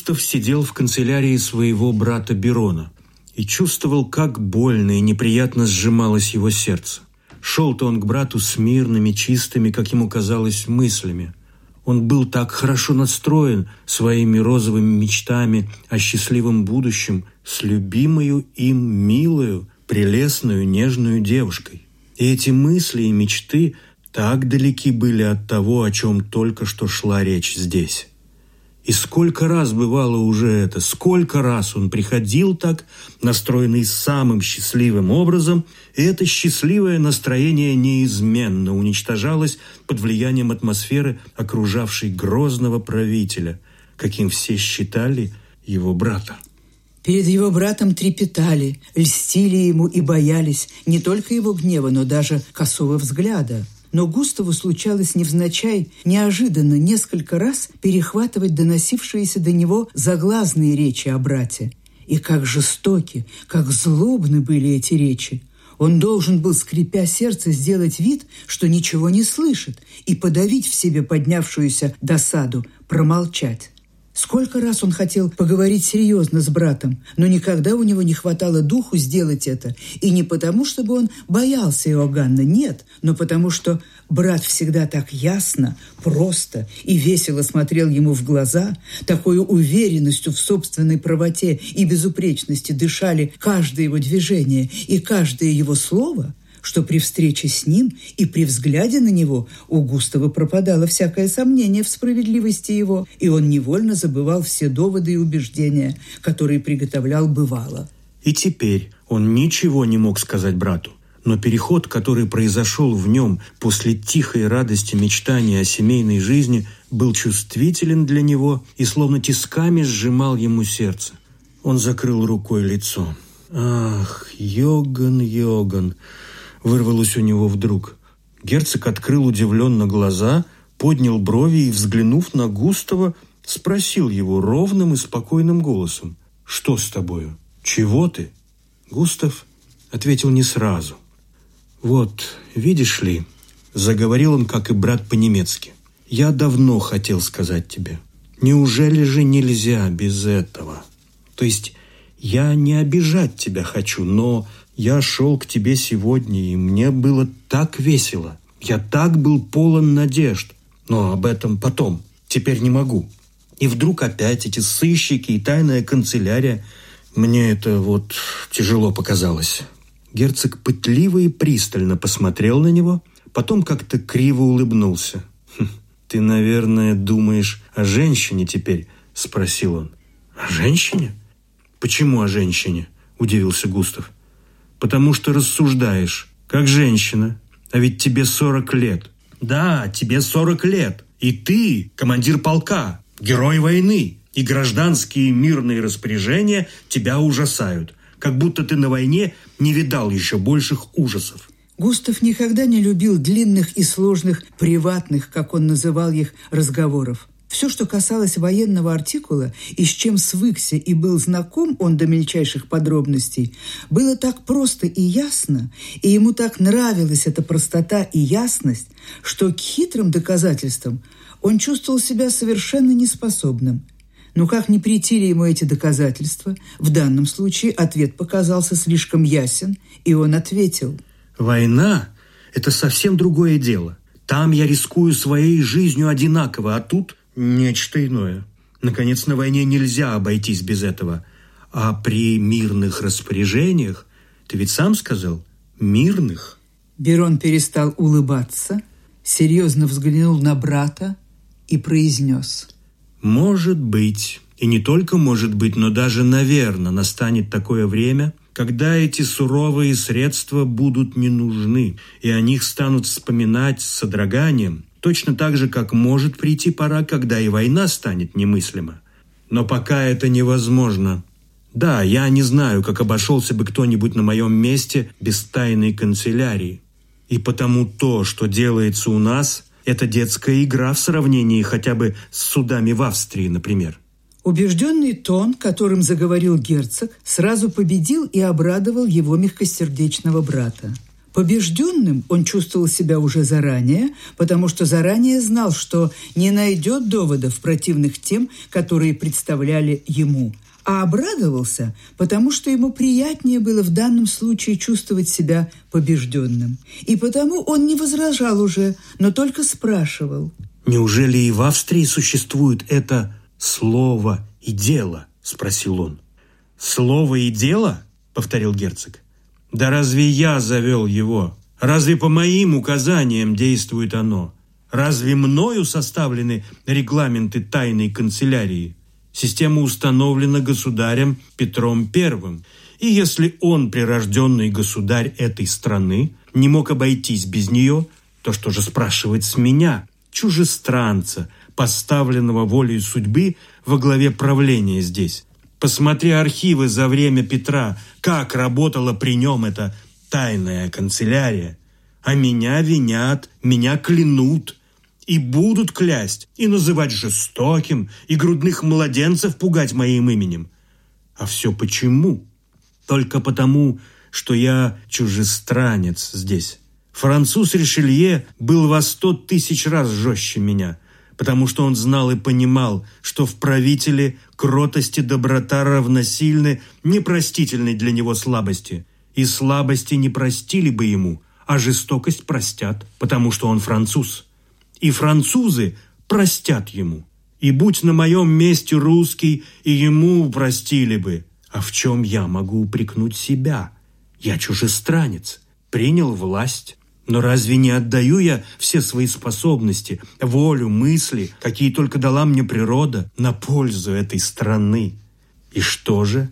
Густав сидел в канцелярии своего брата Берона и чувствовал, как больно и неприятно сжималось его сердце. Шел-то он к брату с мирными, чистыми, как ему казалось, мыслями. Он был так хорошо настроен своими розовыми мечтами о счастливом будущем с любимою им милою, прелестную, нежную девушкой. И эти мысли и мечты так далеки были от того, о чем только что шла речь здесь. И сколько раз бывало уже это, сколько раз он приходил так, настроенный самым счастливым образом, и это счастливое настроение неизменно уничтожалось под влиянием атмосферы, окружавшей грозного правителя, каким все считали его брата. Перед его братом трепетали, льстили ему и боялись не только его гнева, но даже косого взгляда – но Густаву случалось невзначай, неожиданно, несколько раз перехватывать доносившиеся до него заглазные речи о брате. И как жестоки, как злобны были эти речи. Он должен был, скрипя сердце, сделать вид, что ничего не слышит, и подавить в себе поднявшуюся досаду, промолчать. Сколько раз он хотел поговорить серьезно с братом, но никогда у него не хватало духу сделать это. И не потому, чтобы он боялся Иоганна, нет, но потому что брат всегда так ясно, просто и весело смотрел ему в глаза, такой уверенностью в собственной правоте и безупречности дышали каждое его движение и каждое его слово – что при встрече с ним и при взгляде на него у Густава пропадало всякое сомнение в справедливости его, и он невольно забывал все доводы и убеждения, которые приготовлял бывало. И теперь он ничего не мог сказать брату. Но переход, который произошел в нем после тихой радости мечтания о семейной жизни, был чувствителен для него и словно тисками сжимал ему сердце. Он закрыл рукой лицо. «Ах, Йоган, Йоган!» Вырвалось у него вдруг. Герцог открыл удивленно глаза, поднял брови и, взглянув на Густава, спросил его ровным и спокойным голосом. «Что с тобою? Чего ты?» Густав ответил не сразу. «Вот, видишь ли», — заговорил он, как и брат по-немецки, «я давно хотел сказать тебе, неужели же нельзя без этого? То есть я не обижать тебя хочу, но я шел к тебе сегодня, и мне было так весело. Я так был полон надежд. Но об этом потом. Теперь не могу. И вдруг опять эти сыщики и тайная канцелярия. Мне это вот тяжело показалось. Герцог пытливо и пристально посмотрел на него, потом как-то криво улыбнулся. «Хм, «Ты, наверное, думаешь о женщине теперь?» – спросил он. «О женщине? Почему о женщине?» – удивился Густав потому что рассуждаешь, как женщина, а ведь тебе 40 лет. Да, тебе 40 лет, и ты командир полка, герой войны, и гражданские мирные распоряжения тебя ужасают, как будто ты на войне не видал еще больших ужасов. Густав никогда не любил длинных и сложных приватных, как он называл их, разговоров. Все, что касалось военного артикула и с чем свыкся и был знаком он до мельчайших подробностей, было так просто и ясно, и ему так нравилась эта простота и ясность, что к хитрым доказательствам он чувствовал себя совершенно неспособным. Но как не притили ему эти доказательства, в данном случае ответ показался слишком ясен, и он ответил. «Война – это совсем другое дело. Там я рискую своей жизнью одинаково, а тут нечто иное. Наконец, на войне нельзя обойтись без этого. А при мирных распоряжениях, ты ведь сам сказал, мирных. Берон перестал улыбаться, серьезно взглянул на брата и произнес. «Может быть, и не только может быть, но даже, наверное, настанет такое время, когда эти суровые средства будут не нужны, и о них станут вспоминать с содроганием, Точно так же, как может прийти пора, когда и война станет немыслима. Но пока это невозможно. Да, я не знаю, как обошелся бы кто-нибудь на моем месте без тайной канцелярии. И потому то, что делается у нас, это детская игра в сравнении хотя бы с судами в Австрии, например. Убежденный тон, которым заговорил герцог, сразу победил и обрадовал его мягкосердечного брата. Побежденным он чувствовал себя уже заранее, потому что заранее знал, что не найдет доводов противных тем, которые представляли ему – а обрадовался, потому что ему приятнее было в данном случае чувствовать себя побежденным. И потому он не возражал уже, но только спрашивал. «Неужели и в Австрии существует это слово и дело?» – спросил он. «Слово и дело?» – повторил герцог. «Да разве я завел его? Разве по моим указаниям действует оно? Разве мною составлены регламенты тайной канцелярии?» Система установлена государем Петром I. И если он, прирожденный государь этой страны, не мог обойтись без нее, то что же спрашивать с меня, чужестранца, поставленного волей судьбы во главе правления здесь? Посмотри архивы за время Петра, как работала при нем эта тайная канцелярия. А меня винят, меня клянут – и будут клясть, и называть жестоким, и грудных младенцев пугать моим именем. А все почему? Только потому, что я чужестранец здесь. Француз Ришелье был во сто тысяч раз жестче меня, потому что он знал и понимал, что в правителе кротость и доброта равносильны непростительной для него слабости. И слабости не простили бы ему, а жестокость простят, потому что он француз и французы простят ему. И будь на моем месте русский, и ему простили бы. А в чем я могу упрекнуть себя? Я чужестранец, принял власть. Но разве не отдаю я все свои способности, волю, мысли, какие только дала мне природа, на пользу этой страны? И что же?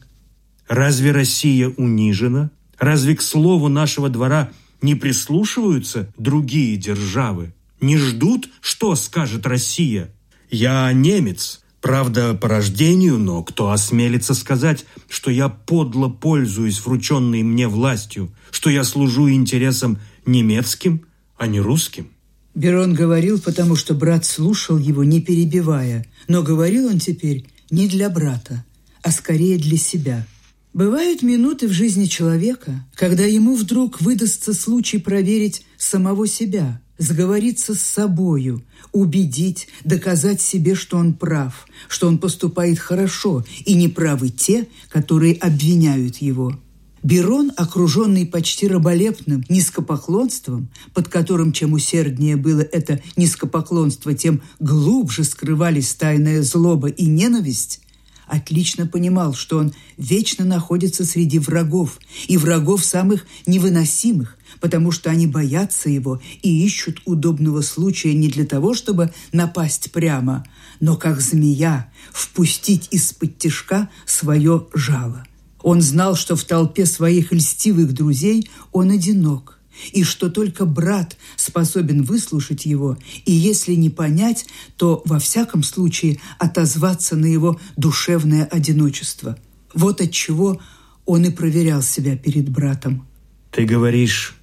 Разве Россия унижена? Разве к слову нашего двора не прислушиваются другие державы? не ждут, что скажет Россия. Я немец, правда, по рождению, но кто осмелится сказать, что я подло пользуюсь врученной мне властью, что я служу интересам немецким, а не русским? Берон говорил, потому что брат слушал его, не перебивая. Но говорил он теперь не для брата, а скорее для себя. Бывают минуты в жизни человека, когда ему вдруг выдастся случай проверить самого себя – сговориться с собою, убедить, доказать себе, что он прав, что он поступает хорошо, и неправы те, которые обвиняют его. Берон, окруженный почти раболепным низкопоклонством, под которым чем усерднее было это низкопоклонство, тем глубже скрывались тайная злоба и ненависть, отлично понимал, что он вечно находится среди врагов, и врагов самых невыносимых, потому что они боятся его и ищут удобного случая не для того, чтобы напасть прямо, но как змея впустить из-под тишка свое жало. Он знал, что в толпе своих льстивых друзей он одинок, и что только брат способен выслушать его, и если не понять, то во всяком случае отозваться на его душевное одиночество. Вот от чего он и проверял себя перед братом. Ты говоришь,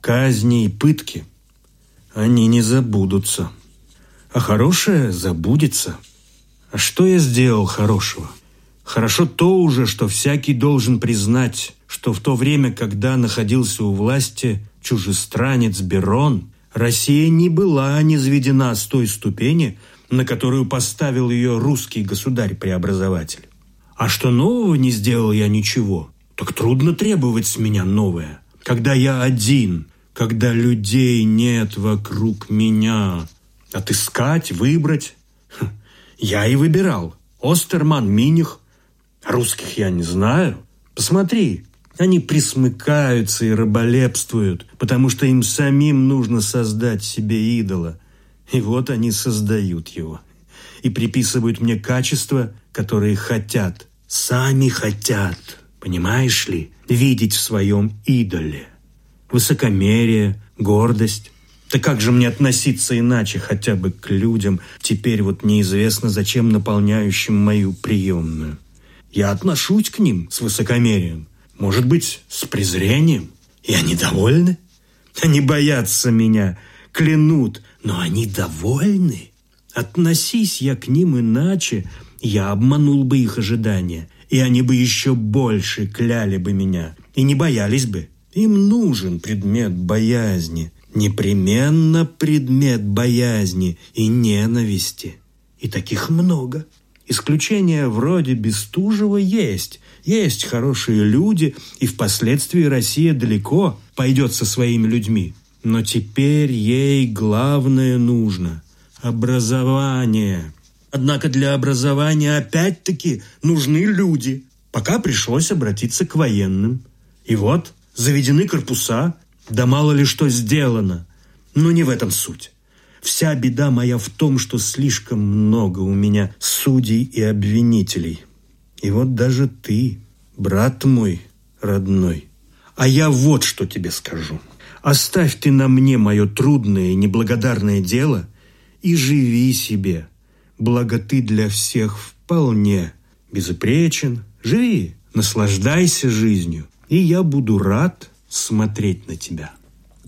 казни и пытки, они не забудутся, а хорошее забудется. А что я сделал хорошего? Хорошо то уже, что всякий должен признать, что в то время, когда находился у власти, чужестранец Берон, Россия не была низведена с той ступени, на которую поставил ее русский государь-преобразователь. А что нового не сделал я ничего, так трудно требовать с меня новое. Когда я один, когда людей нет вокруг меня, отыскать, выбрать. Хм, я и выбирал. Остерман, Миних. Русских я не знаю. Посмотри, они присмыкаются и раболепствуют, потому что им самим нужно создать себе идола. И вот они создают его. И приписывают мне качества, которые хотят, сами хотят, понимаешь ли, видеть в своем идоле. Высокомерие, гордость. Да как же мне относиться иначе хотя бы к людям, теперь вот неизвестно зачем наполняющим мою приемную? Я отношусь к ним с высокомерием, может быть, с презрением? И они довольны? Они боятся меня, клянут, но они довольны. Относись я к ним иначе, я обманул бы их ожидания, и они бы еще больше кляли бы меня, и не боялись бы. Им нужен предмет боязни, непременно предмет боязни и ненависти. И таких много. Исключения вроде Бестужева есть. Есть хорошие люди, и впоследствии Россия далеко пойдет со своими людьми. Но теперь ей главное нужно – образование. Однако для образования опять-таки нужны люди. Пока пришлось обратиться к военным. И вот заведены корпуса, да мало ли что сделано. Но не в этом суть. Вся беда моя в том, что слишком много у меня судей и обвинителей. И вот даже ты, брат мой родной, а я вот что тебе скажу. Оставь ты на мне мое трудное и неблагодарное дело и живи себе. Благо ты для всех вполне безупречен. Живи, наслаждайся жизнью, и я буду рад смотреть на тебя».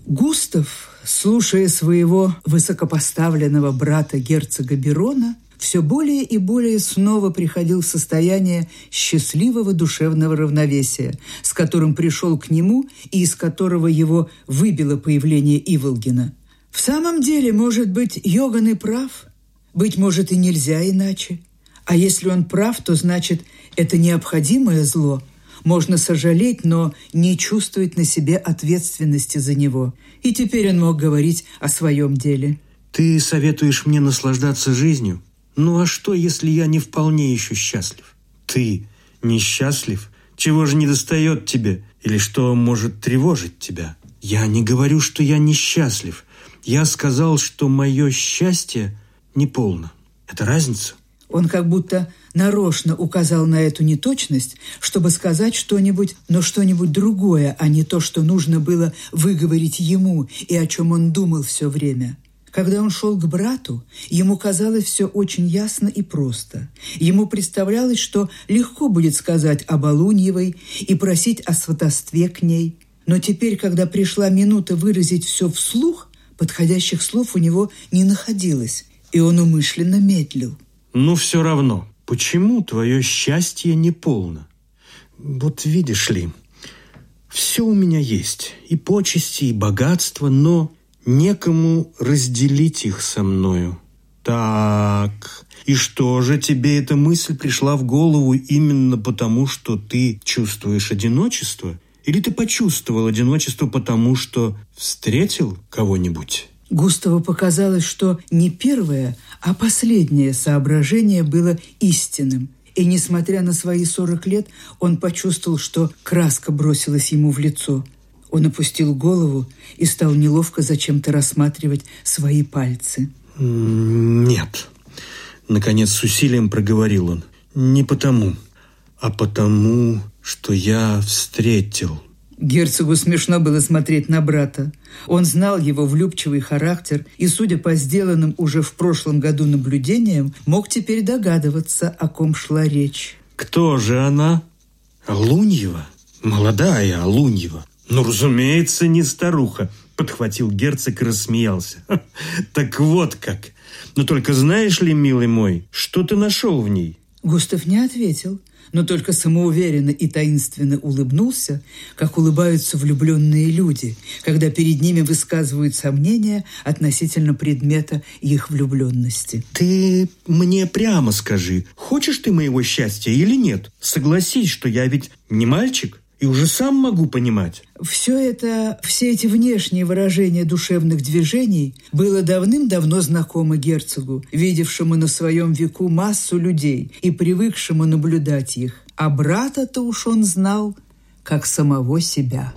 Густав, слушая своего высокопоставленного брата герцога Берона, все более и более снова приходил в состояние счастливого душевного равновесия, с которым пришел к нему и из которого его выбило появление Иволгина. В самом деле, может быть, Йоган и прав, быть может, и нельзя иначе. А если он прав, то значит, это необходимое зло – можно сожалеть, но не чувствовать на себе ответственности за него. И теперь он мог говорить о своем деле. «Ты советуешь мне наслаждаться жизнью? Ну а что, если я не вполне еще счастлив? Ты несчастлив? Чего же не достает тебе? Или что может тревожить тебя? Я не говорю, что я несчастлив. Я сказал, что мое счастье неполно. Это разница?» Он как будто нарочно указал на эту неточность, чтобы сказать что-нибудь, но что-нибудь другое, а не то, что нужно было выговорить ему и о чем он думал все время. Когда он шел к брату, ему казалось все очень ясно и просто. Ему представлялось, что легко будет сказать об Алуньевой и просить о сватовстве к ней. Но теперь, когда пришла минута выразить все вслух, подходящих слов у него не находилось, и он умышленно медлил. Но все равно, почему твое счастье не полно? Вот видишь ли, все у меня есть, и почести, и богатство, но некому разделить их со мною. Так, и что же тебе эта мысль пришла в голову именно потому, что ты чувствуешь одиночество? Или ты почувствовал одиночество потому, что встретил кого-нибудь? Густаву показалось, что не первое, а последнее соображение было истинным. И, несмотря на свои сорок лет, он почувствовал, что краска бросилась ему в лицо. Он опустил голову и стал неловко зачем-то рассматривать свои пальцы. «Нет», — наконец с усилием проговорил он, — «не потому, а потому, что я встретил Герцогу смешно было смотреть на брата. Он знал его влюбчивый характер и, судя по сделанным уже в прошлом году наблюдениям, мог теперь догадываться, о ком шла речь. «Кто же она?» «Алуньева? Молодая Алуньева. Ну, разумеется, не старуха», — подхватил герцог и рассмеялся. «Так вот как. Но только знаешь ли, милый мой, что ты нашел в ней?» Густав не ответил — но только самоуверенно и таинственно улыбнулся, как улыбаются влюбленные люди, когда перед ними высказывают сомнения относительно предмета их влюбленности. «Ты мне прямо скажи, хочешь ты моего счастья или нет? Согласись, что я ведь не мальчик и уже сам могу понимать. Все это, все эти внешние выражения душевных движений было давным-давно знакомо герцогу, видевшему на своем веку массу людей и привыкшему наблюдать их. А брата-то уж он знал, как самого себя.